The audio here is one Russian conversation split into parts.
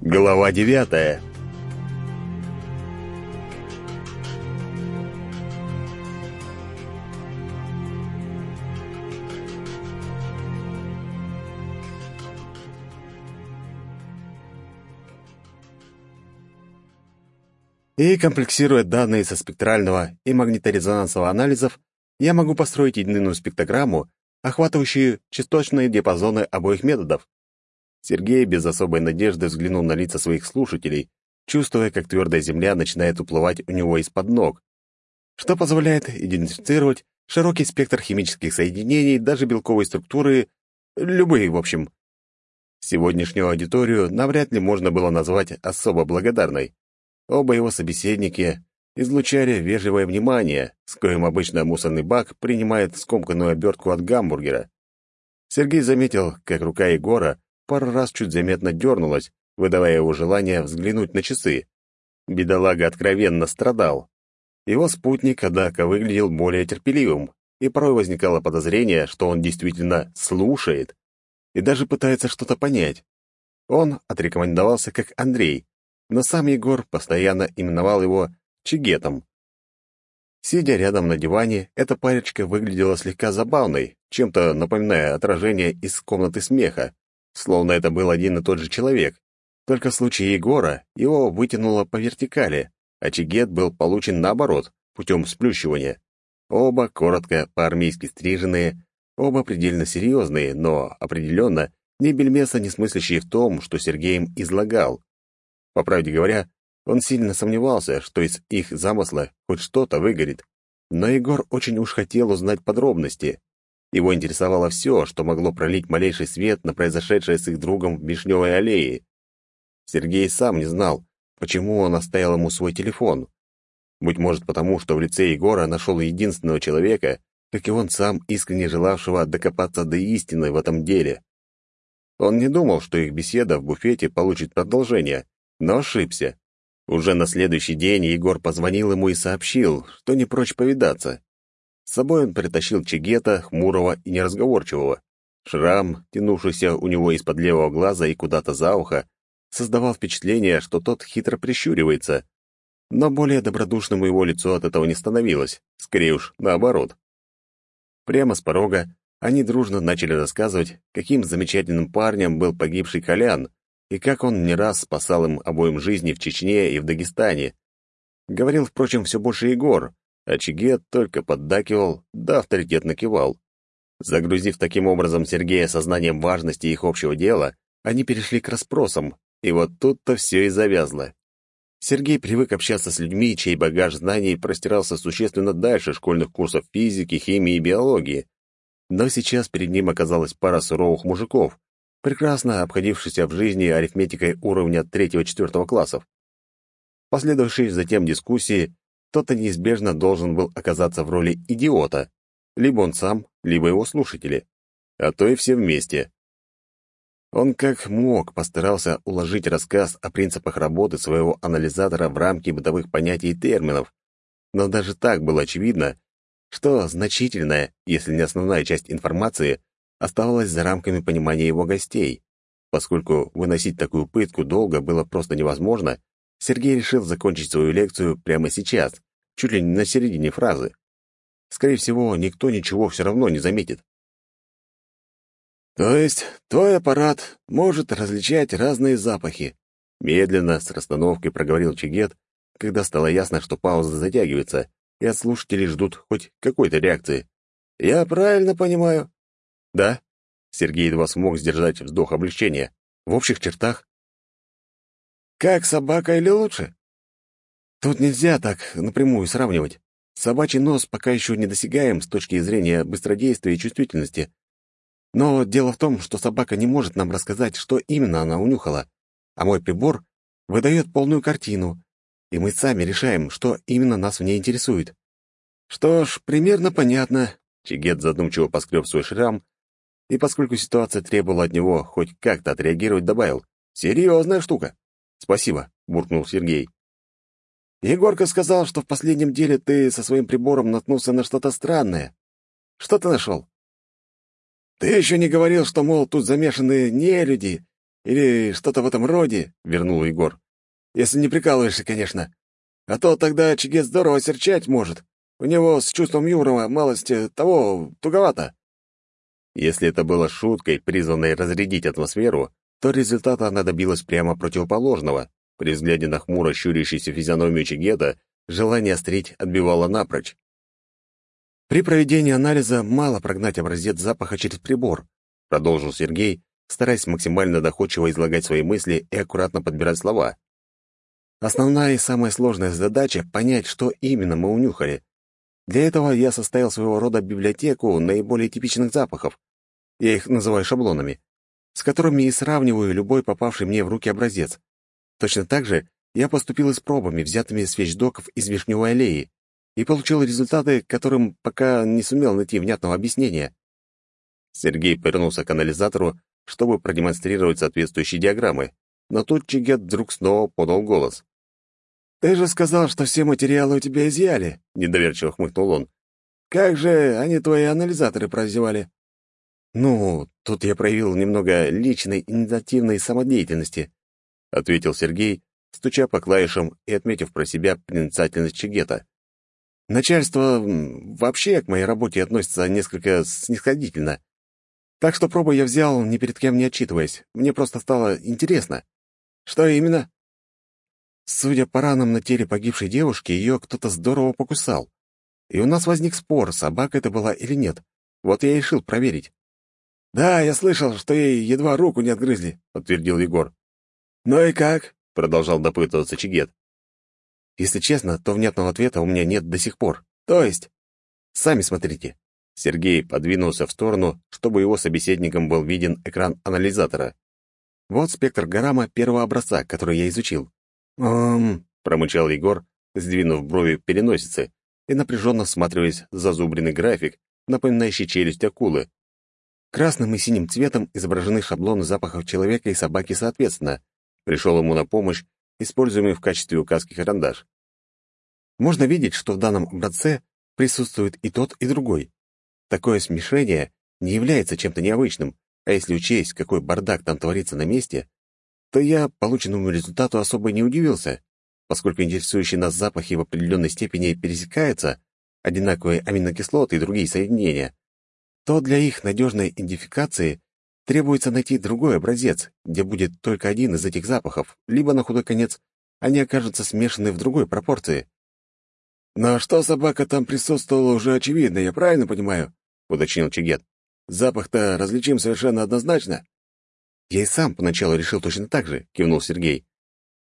Глава девятая И комплексируя данные со спектрального и магниторезонансового анализов, я могу построить единую спектрограмму, охватывающую частотные диапазоны обоих методов. Сергей без особой надежды взглянул на лица своих слушателей, чувствуя, как твердая земля начинает уплывать у него из-под ног, что позволяет идентифицировать широкий спектр химических соединений, даже белковой структуры, любые, в общем. Сегодняшнюю аудиторию навряд ли можно было назвать особо благодарной. Оба его собеседники излучали вежливое внимание, с коим обычно мусорный бак принимает скомканную обертку от гамбургера. Сергей заметил, как рука Егора пару раз чуть заметно дернулась, выдавая его желание взглянуть на часы. Бедолага откровенно страдал. Его спутник, однако, выглядел более терпеливым, и порой возникало подозрение, что он действительно слушает и даже пытается что-то понять. Он отрекомендовался как Андрей, но сам Егор постоянно именовал его Чигетом. Сидя рядом на диване, эта парочка выглядела слегка забавной, чем-то напоминая отражение из комнаты смеха, словно это был один и тот же человек. Только в случае Егора его вытянуло по вертикали, а Чигет был получен наоборот, путем сплющивания. Оба коротко, по-армейски стриженные, оба предельно серьезные, но определенно ни бельмеса не смыслящие в том, что Сергей им излагал. По правде говоря, он сильно сомневался, что из их замысла хоть что-то выгорит. Но Егор очень уж хотел узнать подробности. Его интересовало все, что могло пролить малейший свет на произошедшее с их другом в Вишневой аллее. Сергей сам не знал, почему он оставил ему свой телефон. Быть может, потому что в лице Егора нашел единственного человека, как и он сам, искренне желавшего докопаться до истины в этом деле. Он не думал, что их беседа в буфете получит продолжение, но ошибся. Уже на следующий день Егор позвонил ему и сообщил, что не прочь повидаться. С собой он притащил Чигета, хмурого и неразговорчивого. Шрам, тянувшийся у него из-под левого глаза и куда-то за ухо, создавал впечатление, что тот хитро прищуривается. Но более добродушным его лицо от этого не становилось, скорее уж наоборот. Прямо с порога они дружно начали рассказывать, каким замечательным парнем был погибший Колян, и как он не раз спасал им обоим жизни в Чечне и в Дагестане. Говорил, впрочем, все больше Егор, Чигет только поддакивал, да авторитетно кивал. Загрузив таким образом Сергея сознанием важности их общего дела, они перешли к расспросам, и вот тут-то все и завязло. Сергей привык общаться с людьми, чей багаж знаний простирался существенно дальше школьных курсов физики, химии и биологии. Но сейчас перед ним оказалась пара суровых мужиков, прекрасно обходившийся в жизни арифметикой уровня 3-4 классов. Последовавшей затем дискуссии, кто-то неизбежно должен был оказаться в роли идиота, либо он сам, либо его слушатели, а то и все вместе. Он как мог постарался уложить рассказ о принципах работы своего анализатора в рамки бытовых понятий и терминов, но даже так было очевидно, что значительная, если не основная часть информации оставалась за рамками понимания его гостей. Поскольку выносить такую пытку долго было просто невозможно, Сергей решил закончить свою лекцию прямо сейчас, чуть ли не на середине фразы. Скорее всего, никто ничего все равно не заметит. «То есть твой аппарат может различать разные запахи?» Медленно, с расстановкой проговорил Чигет, когда стало ясно, что пауза затягивается, и от слушателей ждут хоть какой-то реакции. «Я правильно понимаю?» «Да?» Сергей едва смог сдержать вздох облегчения. «В общих чертах?» «Как собака или лучше?» «Тут нельзя так напрямую сравнивать. Собачий нос пока еще недосягаем с точки зрения быстродействия и чувствительности. Но дело в том, что собака не может нам рассказать, что именно она унюхала, а мой прибор выдает полную картину, и мы сами решаем, что именно нас в ней интересует. Что ж, примерно понятно. Чигет задумчиво поскреб свой шрам и поскольку ситуация требовала от него хоть как-то отреагировать, добавил «Серьезная штука». «Спасибо», — буркнул Сергей. «Егорка сказал, что в последнем деле ты со своим прибором наткнулся на что-то странное. Что ты нашел?» «Ты еще не говорил, что, мол, тут замешаны не люди, или что-то в этом роде», — вернул Егор. «Если не прикалываешься, конечно. А то тогда Чигет здорово серчать может. У него с чувством юмора малости того туговато». Если это было шуткой, призванной разрядить атмосферу, то результата она добилась прямо противоположного. При взгляде на хмуро щурящуюся физиономию Чигета желание острить отбивало напрочь. При проведении анализа мало прогнать образец запаха через прибор, продолжил Сергей, стараясь максимально доходчиво излагать свои мысли и аккуратно подбирать слова. Основная и самая сложная задача — понять, что именно мы унюхали. Для этого я составил своего рода библиотеку наиболее типичных запахов. Я их называю шаблонами, с которыми и сравниваю любой попавший мне в руки образец. Точно так же я поступил и с пробами, взятыми с вещдоков из Вишневой аллеи, и получил результаты, которым пока не сумел найти внятного объяснения. Сергей повернулся к анализатору, чтобы продемонстрировать соответствующие диаграммы, но тут Чигет вдруг снова подал голос. «Ты же сказал, что все материалы у тебя изъяли», — недоверчиво хмыкнул он. «Как же они твои анализаторы прозевали?» «Ну, тут я проявил немного личной инициативной самодеятельности», — ответил Сергей, стуча по клавишам и отметив про себя проницательность Чигета. «Начальство вообще к моей работе относится несколько снисходительно. Так что пробу я взял, ни перед кем не отчитываясь. Мне просто стало интересно. Что именно? Судя по ранам на теле погибшей девушки, ее кто-то здорово покусал. И у нас возник спор, собака это была или нет. Вот я и решил проверить. «Да, я слышал, что ей едва руку не отгрызли», — подтвердил Егор. «Ну и как?» — продолжал допытываться Чигет. «Если честно, то внятного ответа у меня нет до сих пор. То есть...» «Сами смотрите. Сергей подвинулся в сторону, чтобы его собеседником был виден экран анализатора. Вот спектр Гарама первого образца, который я изучил. «Эм...» — промычал Егор, сдвинув брови переносицы и напряженно всматриваясь в зазубренный график, напоминающий челюсть акулы. Красным и синим цветом изображены шаблоны запахов человека и собаки соответственно. Пришел ему на помощь, используемый в качестве указки карандаш. Можно видеть, что в данном образце присутствует и тот, и другой. Такое смешение не является чем-то необычным, а если учесть, какой бардак там творится на месте, то я полученному результату особо не удивился, поскольку интересующие нас запахи в определенной степени пересекаются, одинаковые аминокислоты и другие соединения, то для их надежной идентификации требуется найти другой образец, где будет только один из этих запахов, либо, на худой конец, они окажутся смешаны в другой пропорции. Но что собака там присутствовала, уже очевидно, я правильно понимаю? — уточнил Чигет. «Запах-то различим совершенно однозначно». «Я и сам поначалу решил точно так же», — кивнул Сергей.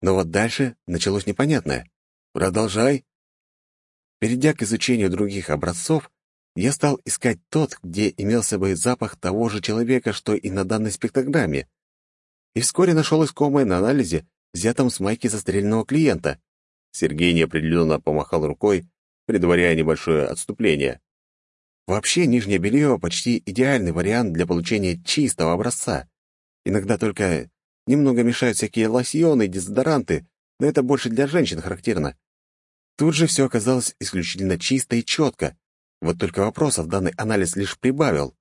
Но вот дальше началось непонятное. «Продолжай». Перейдя к изучению других образцов, я стал искать тот, где имелся бы запах того же человека, что и на данной спектрограмме. И вскоре нашел искомое на анализе, взятом с майки застреленного клиента. Сергей неопределенно помахал рукой, предваряя небольшое отступление. Вообще, нижнее белье — почти идеальный вариант для получения чистого образца. Иногда только немного мешают всякие лосьоны, дезодоранты, но это больше для женщин характерно. Тут же все оказалось исключительно чисто и четко. Вот только вопросов данный анализ лишь прибавил.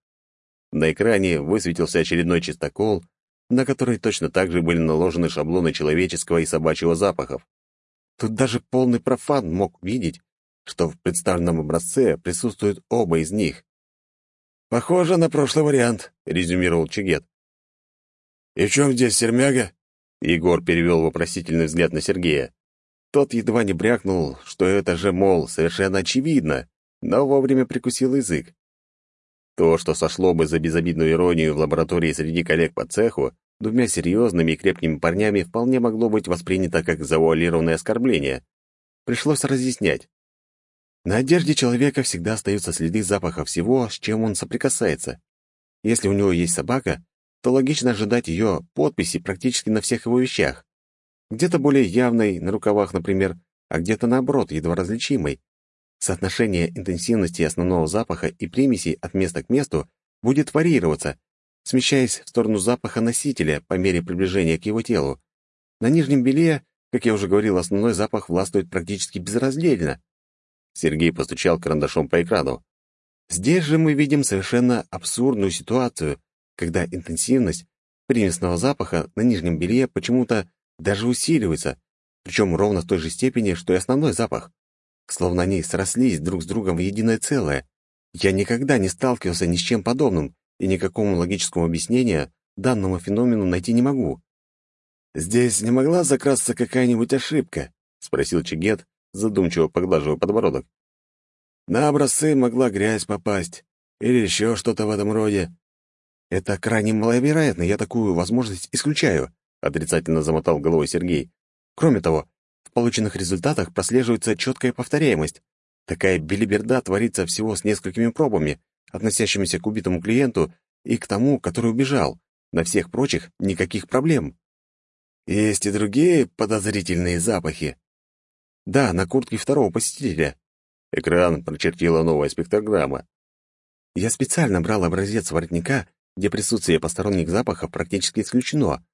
На экране высветился очередной чистокол, на который точно так же были наложены шаблоны человеческого и собачьего запахов. Тут даже полный профан мог видеть, что в представленном образце присутствуют оба из них. «Похоже на прошлый вариант», — резюмировал Чигет. «И в чем здесь сермяга?» Егор перевел вопросительный взгляд на Сергея. Тот едва не брякнул, что это же, мол, совершенно очевидно, но вовремя прикусил язык. То, что сошло бы за безобидную иронию в лаборатории среди коллег по цеху, двумя серьезными и крепкими парнями вполне могло быть воспринято как завуалированное оскорбление. Пришлось разъяснять. На одежде человека всегда остаются следы запаха всего, с чем он соприкасается. Если у него есть собака, то логично ожидать ее подписи практически на всех его вещах. Где-то более явной, на рукавах, например, а где-то, наоборот, едва различимой. Соотношение интенсивности основного запаха и примесей от места к месту будет варьироваться, смещаясь в сторону запаха носителя по мере приближения к его телу. На нижнем белье, как я уже говорил, основной запах властвует практически безраздельно, Сергей постучал карандашом по экрану. Здесь же мы видим совершенно абсурдную ситуацию, когда интенсивность примесного запаха на нижнем белье почему-то даже усиливается, причем ровно в той же степени, что и основной запах. Словно они срослись друг с другом в единое целое. Я никогда не сталкивался ни с чем подобным, и никакому логическому объяснения данному феномену найти не могу. «Здесь не могла закрасться какая-нибудь ошибка?» — спросил Чигет, задумчиво поглаживая подбородок. «На образцы могла грязь попасть, или еще что-то в этом роде». «Это крайне маловероятно, я такую возможность исключаю», — отрицательно замотал головой Сергей. «Кроме того, полученных результатах прослеживается четкая повторяемость. Такая белиберда творится всего с несколькими пробами, относящимися к убитому клиенту и к тому, который убежал. На всех прочих никаких проблем. Есть и другие подозрительные запахи. Да, на куртке второго посетителя. Экран прочертила новая спектрограмма. Я специально брал образец воротника, где присутствие посторонних запахов практически исключено.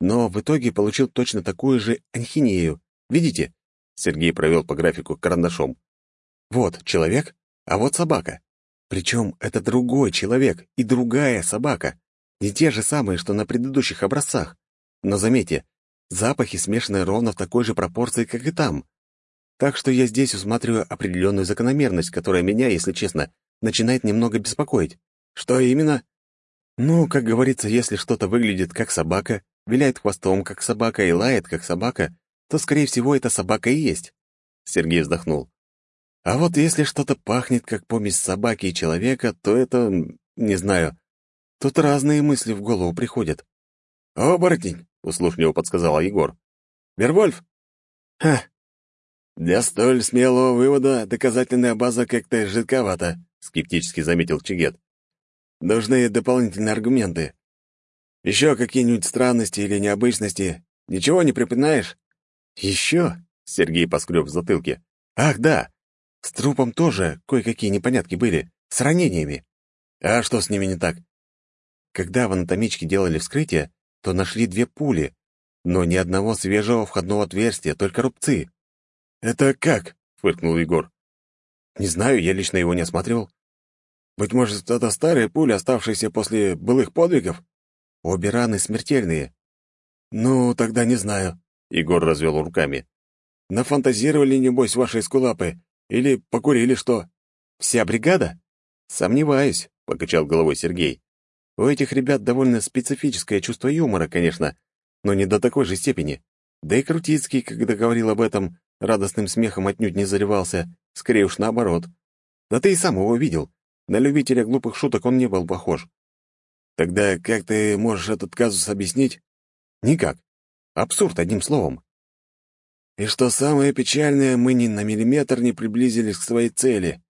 Но в итоге получил точно такую же анхинею. Видите? Сергей провел по графику карандашом. Вот человек, а вот собака. Причем это другой человек и другая собака. Не те же самые, что на предыдущих образцах. Но заметьте, запахи смешаны ровно в такой же пропорции, как и там. Так что я здесь усматриваю определенную закономерность, которая меня, если честно, начинает немного беспокоить. Что именно? Ну, как говорится, если что-то выглядит как собака, виляет хвостом как собака и лает как собака, то, скорее всего, это собака и есть. Сергей вздохнул. А вот если что-то пахнет как помесь собаки и человека, то это... не знаю. Тут разные мысли в голову приходят. «Оборотень!» — услужливо подсказал Егор. «Вервольф?» «Ха! Для столь смелого вывода доказательная база как-то жидковата», — скептически заметил Чигет. «Нужны дополнительные аргументы. Еще какие-нибудь странности или необычности? Ничего не припоминаешь?» «Еще?» — Сергей поскреб в затылке. «Ах, да! С трупом тоже кое-какие непонятки были, с ранениями. А что с ними не так? Когда в анатомичке делали вскрытие, то нашли две пули, но ни одного свежего входного отверстия, только рубцы. «Это как?» — фыркнул Егор. «Не знаю, я лично его не осматривал. Быть может, это старые пули, оставшиеся после былых подвигов? Обе раны смертельные». «Ну, тогда не знаю», — Егор развел руками. «Нафантазировали, небось, ваши эскулапы? Или покурили что? Вся бригада?» «Сомневаюсь», — покачал головой Сергей. У этих ребят довольно специфическое чувство юмора, конечно, но не до такой же степени. Да и Крутицкий, когда говорил об этом, радостным смехом отнюдь не заливался, скорее уж наоборот. Да ты и сам его видел. На любителя глупых шуток он не был похож. Тогда как ты можешь этот казус объяснить? Никак. Абсурд, одним словом. И что самое печальное, мы ни на миллиметр не приблизились к своей цели.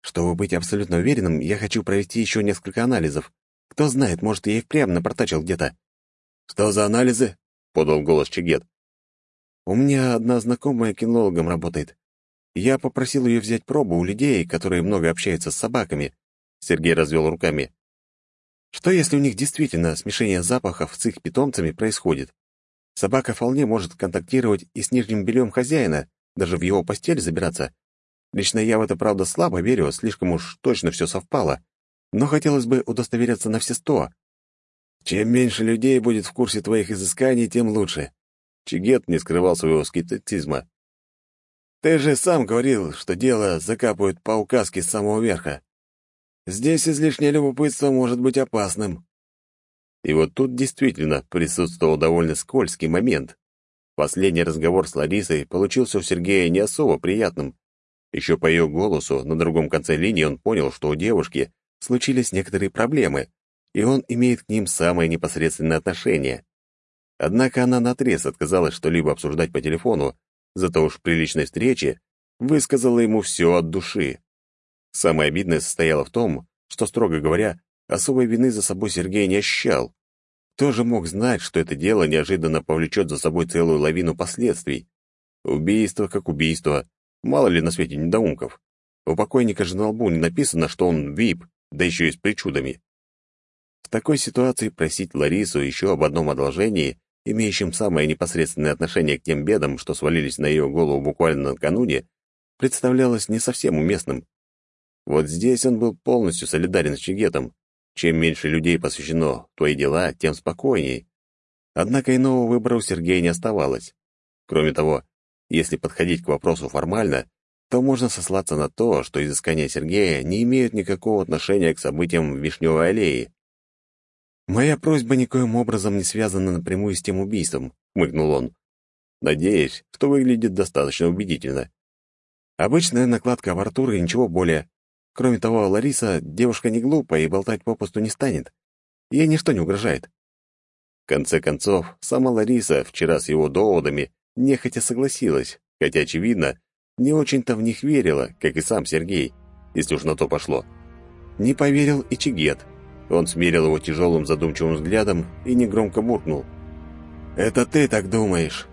Чтобы быть абсолютно уверенным, я хочу провести еще несколько анализов, кто знает, может, я и впрямь напортачил где-то. «Что за анализы?» — подал голос Чигет. «У меня одна знакомая кинологом работает. Я попросил ее взять пробу у людей, которые много общаются с собаками». Сергей развел руками. «Что, если у них действительно смешение запахов с их питомцами происходит? Собака вполне может контактировать и с нижним бельем хозяина, даже в его постель забираться. Лично я в это, правда, слабо верю, слишком уж точно все совпало но хотелось бы удостовериться на все сто. Чем меньше людей будет в курсе твоих изысканий, тем лучше. Чигет не скрывал своего скептицизма. Ты же сам говорил, что дело закапывают по указке с самого верха. Здесь излишнее любопытство может быть опасным. И вот тут действительно присутствовал довольно скользкий момент. Последний разговор с Ларисой получился у Сергея не особо приятным. Еще по ее голосу на другом конце линии он понял, что у девушки случились некоторые проблемы, и он имеет к ним самое непосредственное отношение. Однако она наотрез отказалась что-либо обсуждать по телефону, зато уж при личной встрече высказала ему все от души. Самое обидное состояло в том, что, строго говоря, особой вины за собой Сергей не ощущал. Кто же мог знать, что это дело неожиданно повлечет за собой целую лавину последствий? Убийство как убийство. Мало ли на свете недоумков. У покойника же на лбу не написано, что он ВИП, да еще и с причудами. В такой ситуации просить Ларису еще об одном одолжении, имеющем самое непосредственное отношение к тем бедам, что свалились на ее голову буквально накануне, представлялось не совсем уместным. Вот здесь он был полностью солидарен с Чигетом. Чем меньше людей посвящено твои дела, тем спокойней. Однако иного выбора у Сергея не оставалось. Кроме того, если подходить к вопросу формально, то можно сослаться на то, что изыскания Сергея не имеют никакого отношения к событиям в Вишневой аллее. «Моя просьба никоим образом не связана напрямую с тем убийством», — хмыкнул он. «Надеюсь, что выглядит достаточно убедительно. Обычная накладка в и ничего более. Кроме того, Лариса — девушка не глупая и болтать попусту не станет. Ей ничто не угрожает». В конце концов, сама Лариса вчера с его доводами нехотя согласилась, хотя, очевидно, не очень-то в них верила, как и сам Сергей, если уж на то пошло. Не поверил и Чигет. Он смерил его тяжелым задумчивым взглядом и негромко буркнул. «Это ты так думаешь.